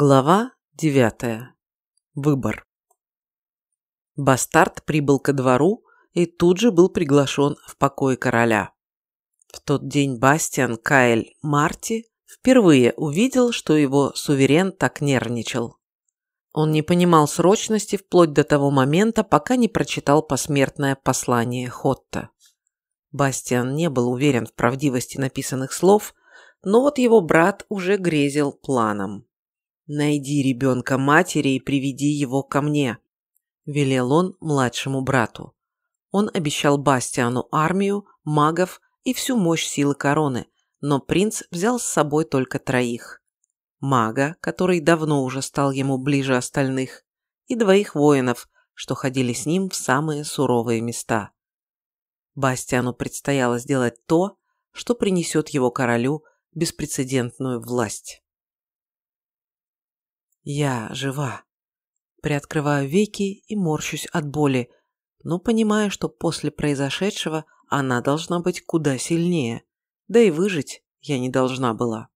Глава девятая. Выбор. Бастард прибыл ко двору и тут же был приглашен в покой короля. В тот день Бастиан Каэль Марти впервые увидел, что его суверен так нервничал. Он не понимал срочности вплоть до того момента, пока не прочитал посмертное послание Хотта. Бастиан не был уверен в правдивости написанных слов, но вот его брат уже грезил планом. «Найди ребенка матери и приведи его ко мне», – велел он младшему брату. Он обещал Бастиану армию, магов и всю мощь силы короны, но принц взял с собой только троих. Мага, который давно уже стал ему ближе остальных, и двоих воинов, что ходили с ним в самые суровые места. Бастиану предстояло сделать то, что принесет его королю беспрецедентную власть. Я жива. Приоткрываю веки и морщусь от боли, но понимаю, что после произошедшего она должна быть куда сильнее, да и выжить я не должна была.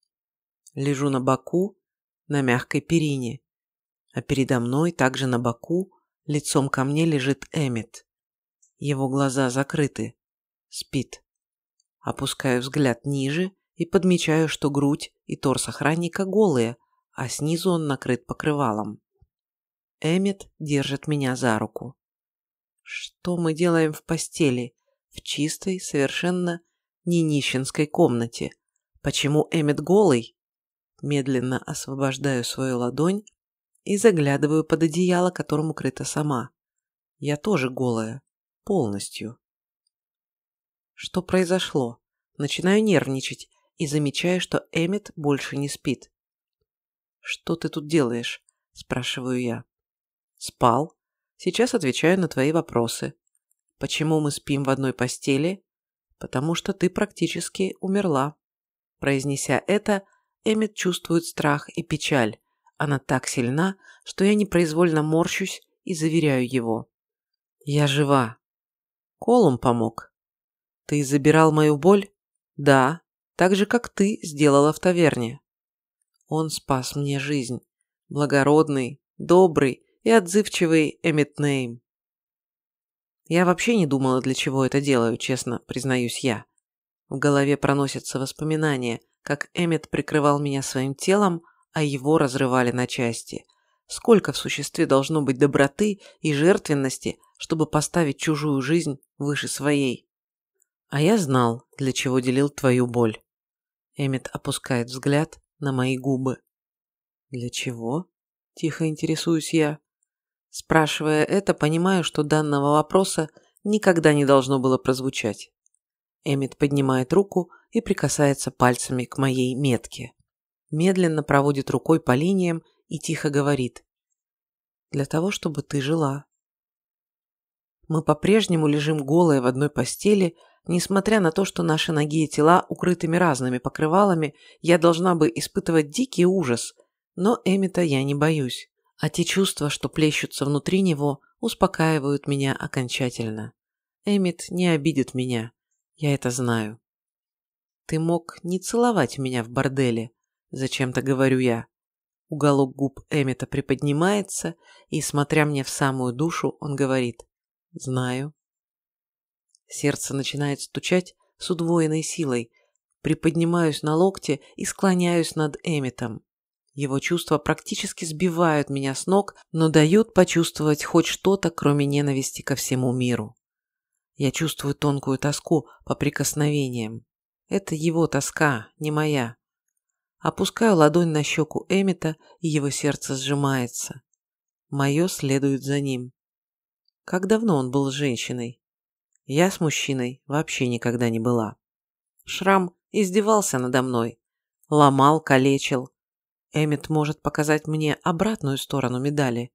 Лежу на боку, на мягкой перине, а передо мной, также на боку, лицом ко мне лежит Эммет. Его глаза закрыты, спит. Опускаю взгляд ниже и подмечаю, что грудь и торс охранника голые, а снизу он накрыт покрывалом. Эммет держит меня за руку. Что мы делаем в постели, в чистой, совершенно не нищенской комнате? Почему Эммет голый? Медленно освобождаю свою ладонь и заглядываю под одеяло, которым укрыта сама. Я тоже голая. Полностью. Что произошло? Начинаю нервничать и замечаю, что Эммет больше не спит. «Что ты тут делаешь?» – спрашиваю я. «Спал. Сейчас отвечаю на твои вопросы. Почему мы спим в одной постели? Потому что ты практически умерла». Произнеся это, Эммет чувствует страх и печаль. Она так сильна, что я непроизвольно морщусь и заверяю его. «Я жива». Колум помог. «Ты забирал мою боль?» «Да, так же, как ты сделала в таверне». Он спас мне жизнь. Благородный, добрый и отзывчивый Эммет Нейм. Я вообще не думала, для чего это делаю, честно признаюсь я. В голове проносятся воспоминания, как Эммет прикрывал меня своим телом, а его разрывали на части. Сколько в существе должно быть доброты и жертвенности, чтобы поставить чужую жизнь выше своей. А я знал, для чего делил твою боль. Эммет опускает взгляд, на мои губы. «Для чего?» – тихо интересуюсь я. Спрашивая это, понимаю, что данного вопроса никогда не должно было прозвучать. Эмит поднимает руку и прикасается пальцами к моей метке. Медленно проводит рукой по линиям и тихо говорит. «Для того, чтобы ты жила». Мы по-прежнему лежим голые в одной постели, Несмотря на то, что наши ноги и тела укрытыми разными покрывалами, я должна бы испытывать дикий ужас, но Эмита я не боюсь, а те чувства, что плещутся внутри него, успокаивают меня окончательно. Эмит не обидит меня, я это знаю. Ты мог не целовать меня в борделе, зачем-то говорю я. Уголок губ Эмита приподнимается, и, смотря мне в самую душу, он говорит «Знаю». Сердце начинает стучать с удвоенной силой. Приподнимаюсь на локте и склоняюсь над Эмитом. Его чувства практически сбивают меня с ног, но дают почувствовать хоть что-то, кроме ненависти ко всему миру. Я чувствую тонкую тоску по прикосновениям. Это его тоска, не моя. Опускаю ладонь на щеку Эмита, и его сердце сжимается. Мое следует за ним. Как давно он был женщиной? Я с мужчиной вообще никогда не была. Шрам издевался надо мной. Ломал, калечил. Эммет может показать мне обратную сторону медали.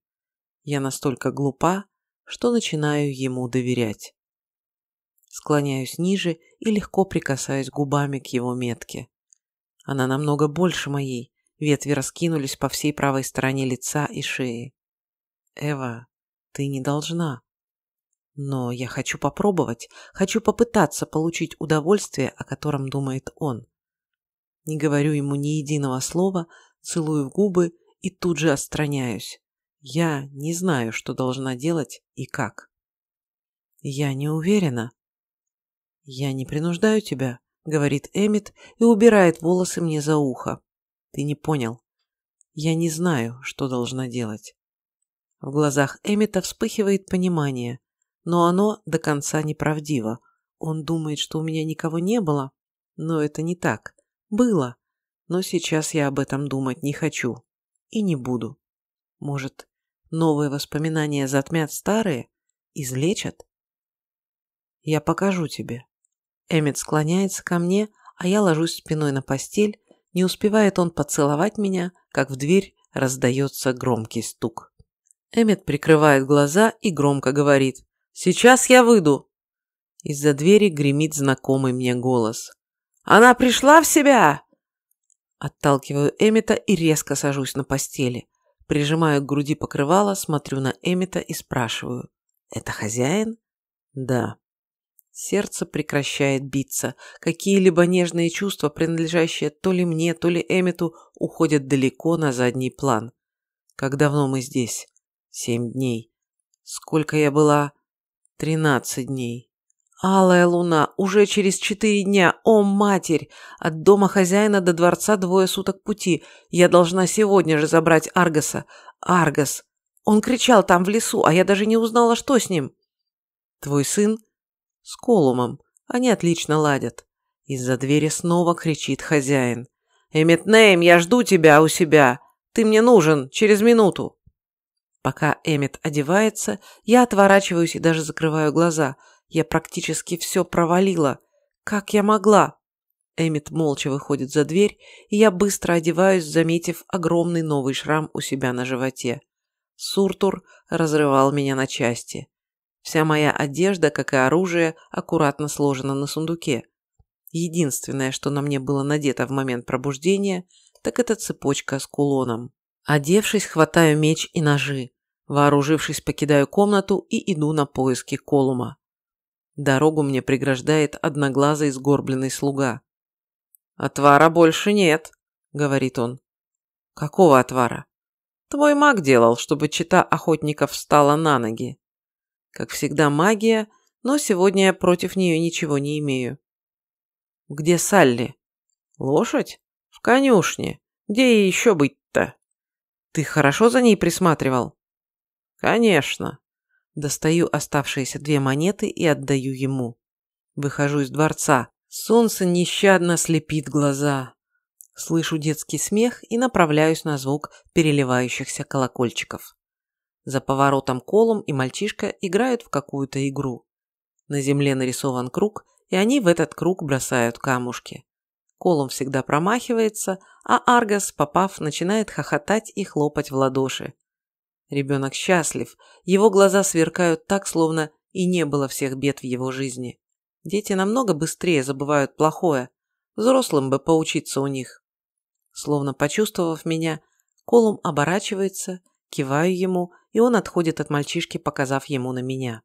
Я настолько глупа, что начинаю ему доверять. Склоняюсь ниже и легко прикасаюсь губами к его метке. Она намного больше моей, ветви раскинулись по всей правой стороне лица и шеи. Эва, ты не должна. Но я хочу попробовать, хочу попытаться получить удовольствие, о котором думает он. Не говорю ему ни единого слова, целую в губы и тут же отстраняюсь. Я не знаю, что должна делать и как. Я не уверена. Я не принуждаю тебя, говорит Эмит и убирает волосы мне за ухо. Ты не понял. Я не знаю, что должна делать. В глазах Эмита вспыхивает понимание, но оно до конца неправдиво. Он думает, что у меня никого не было, но это не так. Было, но сейчас я об этом думать не хочу и не буду. Может, новые воспоминания затмят старые, излечат? Я покажу тебе. Эммет склоняется ко мне, а я ложусь спиной на постель. Не успевает он поцеловать меня, как в дверь раздается громкий стук. Эммет прикрывает глаза и громко говорит «Сейчас я выйду». Из-за двери гремит знакомый мне голос. «Она пришла в себя!» Отталкиваю Эмита и резко сажусь на постели. Прижимаю к груди покрывало, смотрю на Эмита и спрашиваю. «Это хозяин?» «Да». Сердце прекращает биться. Какие-либо нежные чувства, принадлежащие то ли мне, то ли Эмиту, уходят далеко на задний план. Как давно мы здесь? Семь дней. Сколько я была? Тринадцать дней. Алая луна, уже через четыре дня, о, матерь! От дома хозяина до дворца двое суток пути. Я должна сегодня же забрать Аргаса. Аргас! Он кричал там в лесу, а я даже не узнала, что с ним. Твой сын? С Колумом. Они отлично ладят. Из-за двери снова кричит хозяин. «Эммет Нейм, я жду тебя у себя. Ты мне нужен, через минуту». Пока Эммет одевается, я отворачиваюсь и даже закрываю глаза – я практически все провалила. Как я могла? Эмит молча выходит за дверь, и я быстро одеваюсь, заметив огромный новый шрам у себя на животе. Суртур разрывал меня на части. Вся моя одежда, как и оружие, аккуратно сложена на сундуке. Единственное, что на мне было надето в момент пробуждения, так это цепочка с кулоном. Одевшись, хватаю меч и ножи. Вооружившись, покидаю комнату и иду на поиски Колума. Дорогу мне преграждает одноглазый сгорбленный слуга. «Отвара больше нет», — говорит он. «Какого отвара?» «Твой маг делал, чтобы чита охотников встала на ноги». Как всегда магия, но сегодня я против нее ничего не имею. «Где Салли?» «Лошадь? В конюшне. Где ей еще быть-то?» «Ты хорошо за ней присматривал?» «Конечно. Достаю оставшиеся две монеты и отдаю ему. Выхожу из дворца. Солнце нещадно слепит глаза. Слышу детский смех и направляюсь на звук переливающихся колокольчиков. За поворотом колом и мальчишка играют в какую-то игру. На земле нарисован круг, и они в этот круг бросают камушки. Колом всегда промахивается, а Аргас, попав, начинает хохотать и хлопать в ладоши. Ребенок счастлив, его глаза сверкают так, словно и не было всех бед в его жизни. Дети намного быстрее забывают плохое, взрослым бы поучиться у них. Словно почувствовав меня, Колум оборачивается, киваю ему, и он отходит от мальчишки, показав ему на меня.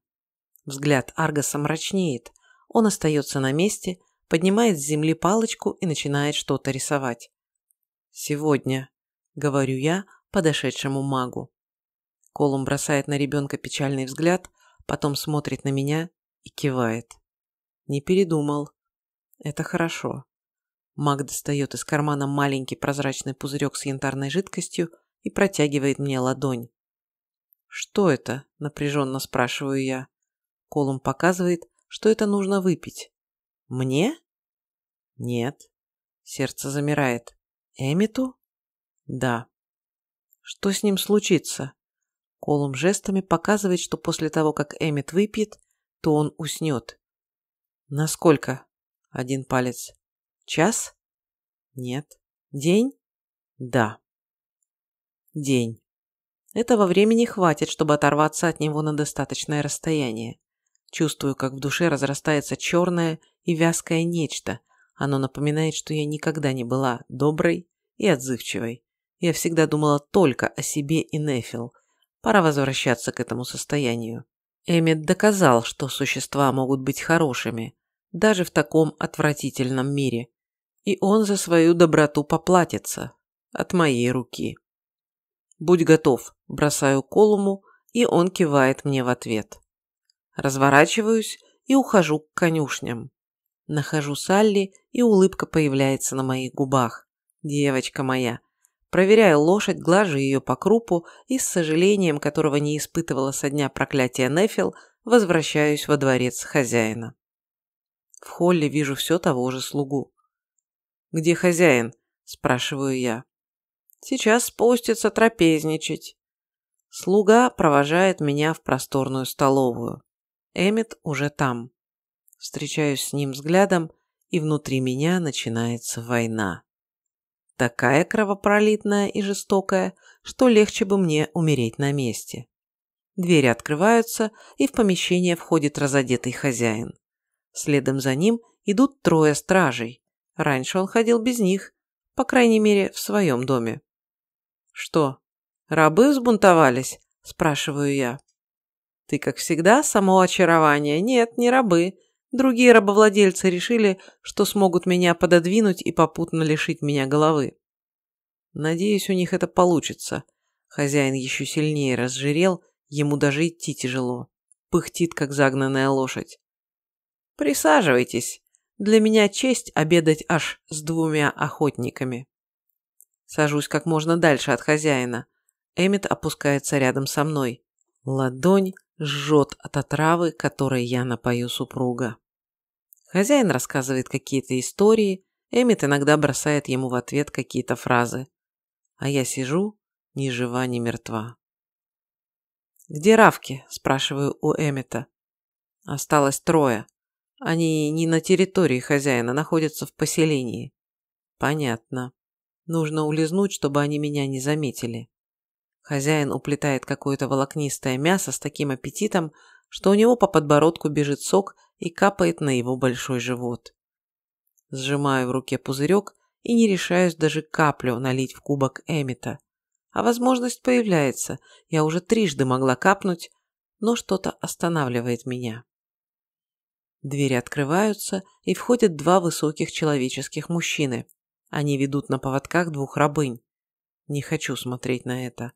Взгляд Аргаса мрачнеет, он остается на месте, поднимает с земли палочку и начинает что-то рисовать. «Сегодня», — говорю я подошедшему магу. Колум бросает на ребенка печальный взгляд, потом смотрит на меня и кивает. Не передумал. Это хорошо. Маг достает из кармана маленький прозрачный пузырек с янтарной жидкостью и протягивает мне ладонь. «Что это?» – напряженно спрашиваю я. Колум показывает, что это нужно выпить. «Мне?» «Нет». Сердце замирает. «Эмиту?» «Да». «Что с ним случится?» Колум жестами показывает, что после того, как Эммет выпьет, то он уснет. Насколько? Один палец. Час? Нет. День? Да. День. Этого времени хватит, чтобы оторваться от него на достаточное расстояние. Чувствую, как в душе разрастается черное и вязкое нечто. Оно напоминает, что я никогда не была доброй и отзывчивой. Я всегда думала только о себе и Нефил, Пора возвращаться к этому состоянию. Эммет доказал, что существа могут быть хорошими, даже в таком отвратительном мире. И он за свою доброту поплатится. От моей руки. Будь готов, бросаю Колуму, и он кивает мне в ответ. Разворачиваюсь и ухожу к конюшням. Нахожу Салли, и улыбка появляется на моих губах. Девочка моя. Проверяю лошадь, глажу ее по крупу и с сожалением, которого не испытывала со дня проклятия Нефил, возвращаюсь во дворец хозяина. В холле вижу все того же слугу. «Где хозяин?» – спрашиваю я. «Сейчас спустится трапезничать». Слуга провожает меня в просторную столовую. Эммет уже там. Встречаюсь с ним взглядом, и внутри меня начинается война. Такая кровопролитная и жестокая, что легче бы мне умереть на месте. Двери открываются, и в помещение входит разодетый хозяин. Следом за ним идут трое стражей. Раньше он ходил без них, по крайней мере, в своем доме. «Что, рабы взбунтовались?» – спрашиваю я. «Ты, как всегда, само очарование. Нет, не рабы. Другие рабовладельцы решили, что смогут меня пододвинуть и попутно лишить меня головы. Надеюсь, у них это получится. Хозяин еще сильнее разжирел, ему даже идти тяжело. Пыхтит, как загнанная лошадь. Присаживайтесь. Для меня честь обедать аж с двумя охотниками. Сажусь как можно дальше от хозяина. Эмит опускается рядом со мной. Ладонь жжет от отравы, которой я напою супруга. Хозяин рассказывает какие-то истории, Эмит иногда бросает ему в ответ какие-то фразы. А я сижу, ни жива, ни мертва. «Где Равки?» – спрашиваю у Эмита. Осталось трое. Они не на территории хозяина, находятся в поселении. Понятно. Нужно улизнуть, чтобы они меня не заметили. Хозяин уплетает какое-то волокнистое мясо с таким аппетитом, что у него по подбородку бежит сок и капает на его большой живот. Сжимаю в руке пузырек и не решаюсь даже каплю налить в кубок Эмита. А возможность появляется, я уже трижды могла капнуть, но что-то останавливает меня. Двери открываются, и входят два высоких человеческих мужчины. Они ведут на поводках двух рабынь. Не хочу смотреть на это.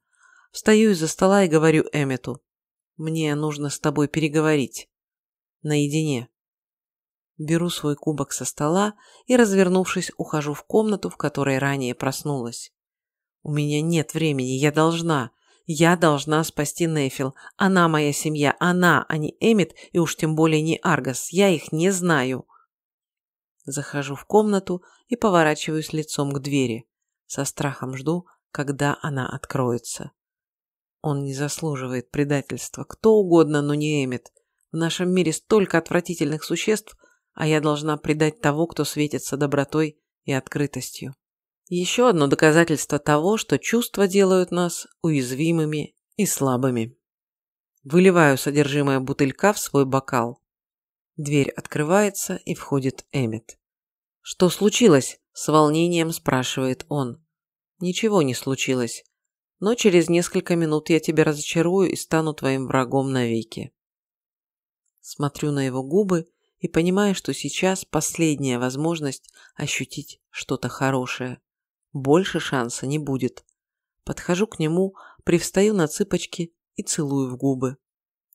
Встаю из-за стола и говорю Эммету. Мне нужно с тобой переговорить наедине. Беру свой кубок со стола и, развернувшись, ухожу в комнату, в которой ранее проснулась. У меня нет времени, я должна. Я должна спасти Нефил. Она моя семья, она, а не Эмит и уж тем более не Аргас. Я их не знаю. Захожу в комнату и поворачиваюсь лицом к двери. Со страхом жду, когда она откроется. Он не заслуживает предательства. Кто угодно, но не Эмит. В нашем мире столько отвратительных существ, а я должна предать того, кто светится добротой и открытостью. Еще одно доказательство того, что чувства делают нас уязвимыми и слабыми. Выливаю содержимое бутылька в свой бокал. Дверь открывается и входит Эммет. «Что случилось?» – с волнением спрашивает он. «Ничего не случилось. Но через несколько минут я тебя разочарую и стану твоим врагом навеки». Смотрю на его губы и понимаю, что сейчас последняя возможность ощутить что-то хорошее. Больше шанса не будет. Подхожу к нему, привстаю на цыпочки и целую в губы.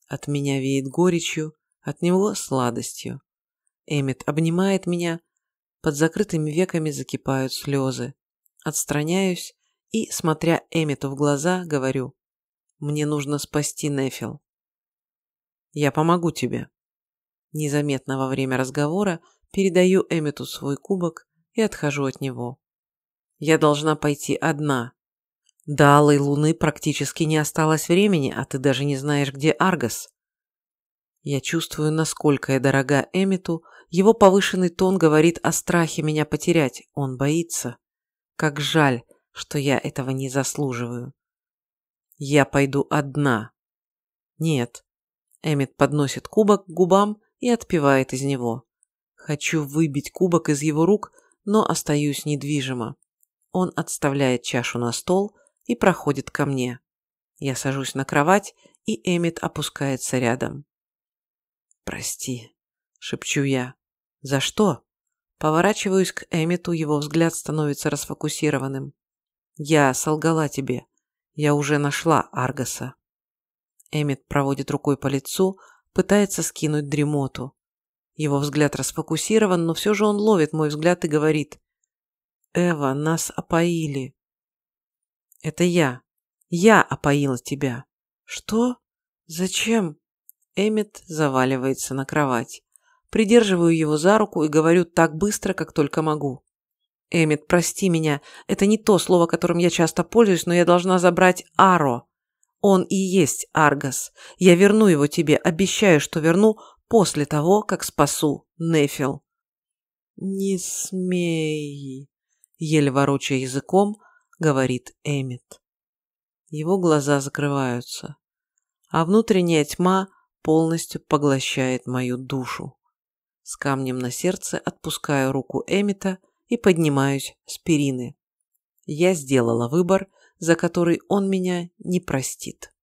От меня веет горечью, от него сладостью. Эмит обнимает меня, под закрытыми веками закипают слезы. Отстраняюсь и, смотря Эмиту в глаза, говорю, «Мне нужно спасти Нефил. Я помогу тебе. Незаметно во время разговора передаю Эммету свой кубок и отхожу от него. Я должна пойти одна. До Алой Луны практически не осталось времени, а ты даже не знаешь, где Аргас. Я чувствую, насколько я дорога Эммету, его повышенный тон говорит о страхе меня потерять, он боится. Как жаль, что я этого не заслуживаю. Я пойду одна. Нет, Эмит подносит кубок к губам и отпивает из него. Хочу выбить кубок из его рук, но остаюсь недвижимо. Он отставляет чашу на стол и проходит ко мне. Я сажусь на кровать, и Эмит опускается рядом. «Прости», — шепчу я. «За что?» Поворачиваюсь к Эмиту, его взгляд становится расфокусированным. «Я солгала тебе. Я уже нашла Аргаса. Эммет проводит рукой по лицу, пытается скинуть дремоту. Его взгляд расфокусирован, но все же он ловит мой взгляд и говорит. «Эва, нас опоили». «Это я. Я опоила тебя». «Что? Зачем?» Эммет заваливается на кровать. Придерживаю его за руку и говорю так быстро, как только могу. «Эммет, прости меня. Это не то слово, которым я часто пользуюсь, но я должна забрать Аро. Он и есть Аргас. Я верну его тебе, обещаю, что верну после того, как спасу Нефил». «Не смей», — еле ворочая языком, говорит Эммет. Его глаза закрываются, а внутренняя тьма полностью поглощает мою душу. С камнем на сердце отпускаю руку Эмита и поднимаюсь с перины. Я сделала выбор, за который он меня не простит.